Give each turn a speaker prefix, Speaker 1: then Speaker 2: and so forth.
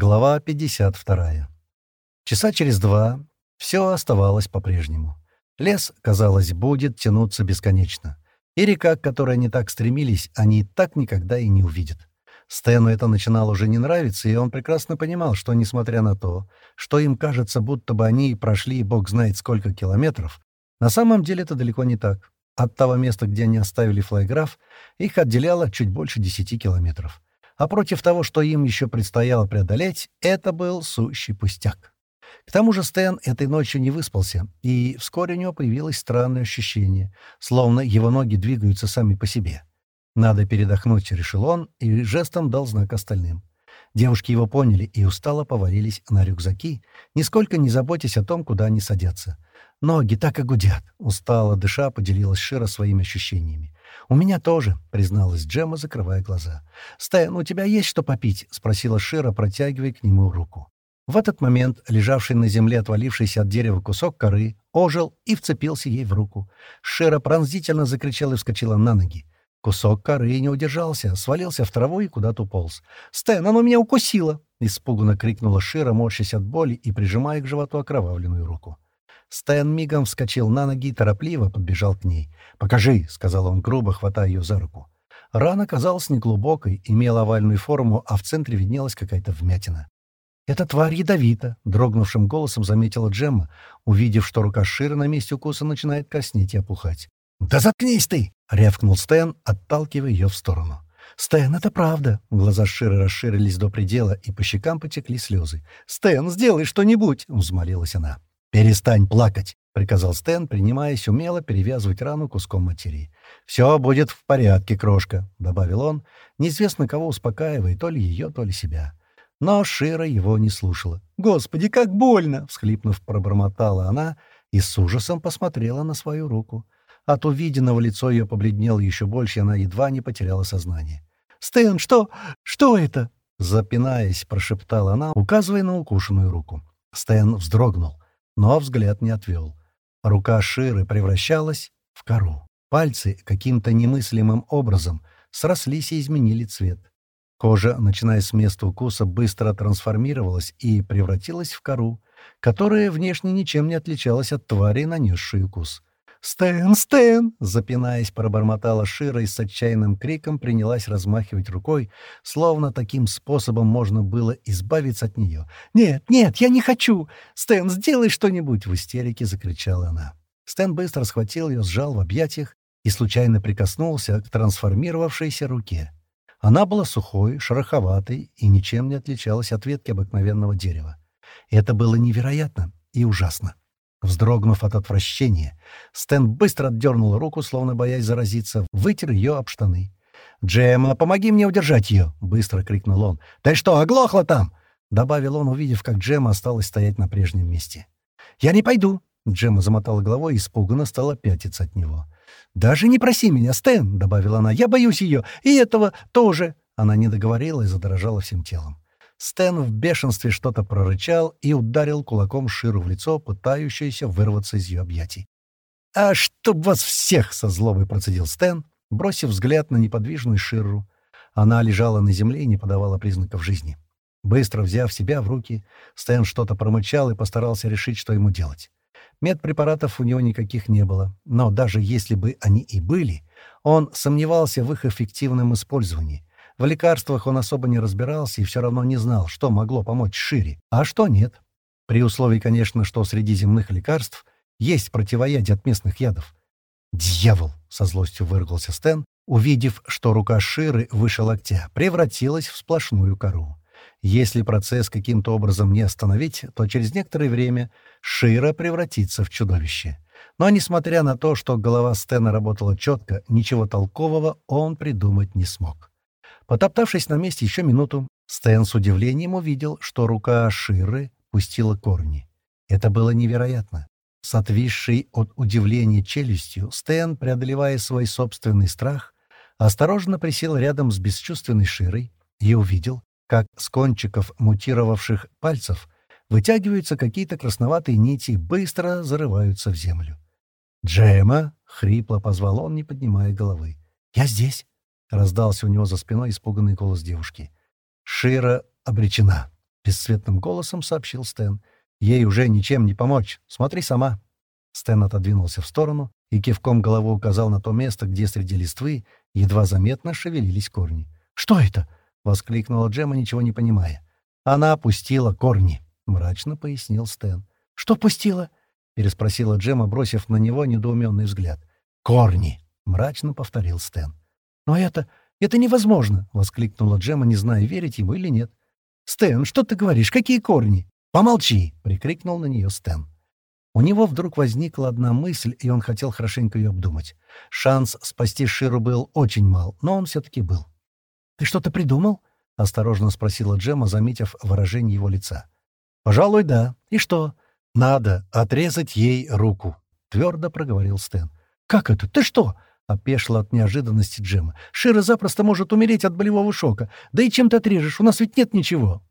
Speaker 1: Глава 52. Часа через два все оставалось по-прежнему. Лес, казалось, будет тянуться бесконечно. И река, к которой они так стремились, они так никогда и не увидят. Стэну это начинало уже не нравиться, и он прекрасно понимал, что, несмотря на то, что им кажется, будто бы они прошли бог знает сколько километров, на самом деле это далеко не так. От того места, где они оставили флайграф, их отделяло чуть больше десяти километров а против того, что им еще предстояло преодолеть, это был сущий пустяк. К тому же Стэн этой ночью не выспался, и вскоре у него появилось странное ощущение, словно его ноги двигаются сами по себе. «Надо передохнуть», — решил он, и жестом дал знак остальным. Девушки его поняли и устало повалились на рюкзаки, нисколько не заботясь о том, куда они садятся. Ноги так и гудят. Устало дыша поделилась Шира своими ощущениями. «У меня тоже», — призналась Джема, закрывая глаза. «Стэн, у тебя есть что попить?» — спросила Шира, протягивая к нему руку. В этот момент лежавший на земле отвалившийся от дерева кусок коры ожил и вцепился ей в руку. Шира пронзительно закричала и вскочила на ноги. Кусок коры не удержался, свалился в траву и куда-то уполз. «Стэн, оно меня укусило!» — испуганно крикнула Шира, морщась от боли и прижимая к животу окровавленную руку. Стэн мигом вскочил на ноги и торопливо подбежал к ней. «Покажи», — сказал он грубо, хватая ее за руку. Рана казалась неглубокой, имела овальную форму, а в центре виднелась какая-то вмятина. «Эта тварь ядовита», — дрогнувшим голосом заметила Джемма, увидев, что рука Шира на месте укуса начинает коснеть и опухать. «Да заткнись ты!» — рявкнул Стэн, отталкивая ее в сторону. «Стэн, это правда!» Глаза Ширы расширились до предела, и по щекам потекли слезы. «Стэн, сделай что-нибудь!» — взмолилась она. «Перестань плакать!» — приказал Стэн, принимаясь умело перевязывать рану куском материи. «Все будет в порядке, крошка», — добавил он, неизвестно кого успокаивая, то ли ее, то ли себя. Но Шира его не слушала. «Господи, как больно!» — всхлипнув, пробормотала она и с ужасом посмотрела на свою руку. От увиденного лицо ее побледнело еще больше, и она едва не потеряла сознание. «Стэн, что? Что это?» Запинаясь, прошептала она, указывая на укушенную руку. Стэн вздрогнул но взгляд не отвел. Рука Ширы превращалась в кору. Пальцы каким-то немыслимым образом срослись и изменили цвет. Кожа, начиная с места укуса, быстро трансформировалась и превратилась в кору, которая внешне ничем не отличалась от твари, нанесшей укус. «Стэн! Стэн!» — запинаясь, пробормотала Шира и с отчаянным криком принялась размахивать рукой, словно таким способом можно было избавиться от нее. «Нет, нет, я не хочу! Стэн, сделай что-нибудь!» — в истерике закричала она. Стэн быстро схватил ее, сжал в объятиях и случайно прикоснулся к трансформировавшейся руке. Она была сухой, шероховатой и ничем не отличалась от ветки обыкновенного дерева. Это было невероятно и ужасно. Вздрогнув от отвращения, Стэн быстро отдернул руку, словно боясь заразиться, вытер ее об штаны. «Джемма, помоги мне удержать ее!» — быстро крикнул он. «Ты что, оглохла там?» — добавил он, увидев, как Джемма осталась стоять на прежнем месте. «Я не пойду!» — Джемма замотала головой и испуганно стала пятиться от него. «Даже не проси меня, Стэн!» — добавила она. «Я боюсь ее! И этого тоже!» Она не договорила и задрожала всем телом. Стэн в бешенстве что-то прорычал и ударил кулаком Ширу в лицо, пытающуюся вырваться из ее объятий. «А чтоб вас всех!» — со злобой процедил Стэн, бросив взгляд на неподвижную Ширу. Она лежала на земле и не подавала признаков жизни. Быстро взяв себя в руки, Стэн что-то промычал и постарался решить, что ему делать. Медпрепаратов у него никаких не было, но даже если бы они и были, он сомневался в их эффективном использовании, в лекарствах он особо не разбирался и все равно не знал, что могло помочь Шире, а что нет. При условии, конечно, что среди земных лекарств есть противоядие от местных ядов. «Дьявол!» — со злостью выругался Стэн, увидев, что рука Ширы выше локтя превратилась в сплошную кору. Если процесс каким-то образом не остановить, то через некоторое время Шира превратится в чудовище. Но, несмотря на то, что голова Стэна работала четко, ничего толкового он придумать не смог. Потоптавшись на месте еще минуту, Стэн с удивлением увидел, что рука Ширы пустила корни. Это было невероятно. С отвисшей от удивления челюстью Стэн, преодолевая свой собственный страх, осторожно присел рядом с бесчувственной Широй и увидел, как с кончиков мутировавших пальцев вытягиваются какие-то красноватые нити и быстро зарываются в землю. «Джема!» — хрипло позвал он, не поднимая головы. «Я здесь!» — раздался у него за спиной испуганный голос девушки. «Шира обречена. бесцветным голосом сообщил Стэн. «Ей уже ничем не помочь. Смотри сама». Стэн отодвинулся в сторону и кивком головы указал на то место, где среди листвы едва заметно шевелились корни. «Что это?» — воскликнула Джема, ничего не понимая. «Она опустила корни», — мрачно пояснил Стэн. «Что пустила?» — переспросила Джема, бросив на него недоуменный взгляд. «Корни!» — мрачно повторил Стэн. «Но это... это невозможно!» — воскликнула Джема, не зная, верить ему или нет. «Стэн, что ты говоришь? Какие корни?» «Помолчи!» — прикрикнул на нее Стэн. У него вдруг возникла одна мысль, и он хотел хорошенько ее обдумать. Шанс спасти Ширу был очень мал, но он все-таки был. «Ты что-то придумал?» — осторожно спросила Джема, заметив выражение его лица. «Пожалуй, да. И что?» «Надо отрезать ей руку», — твердо проговорил Стэн. «Как это? Ты что?» — опешила от неожиданности Джема. «Шира запросто может умереть от болевого шока. Да и чем ты отрежешь? У нас ведь нет ничего».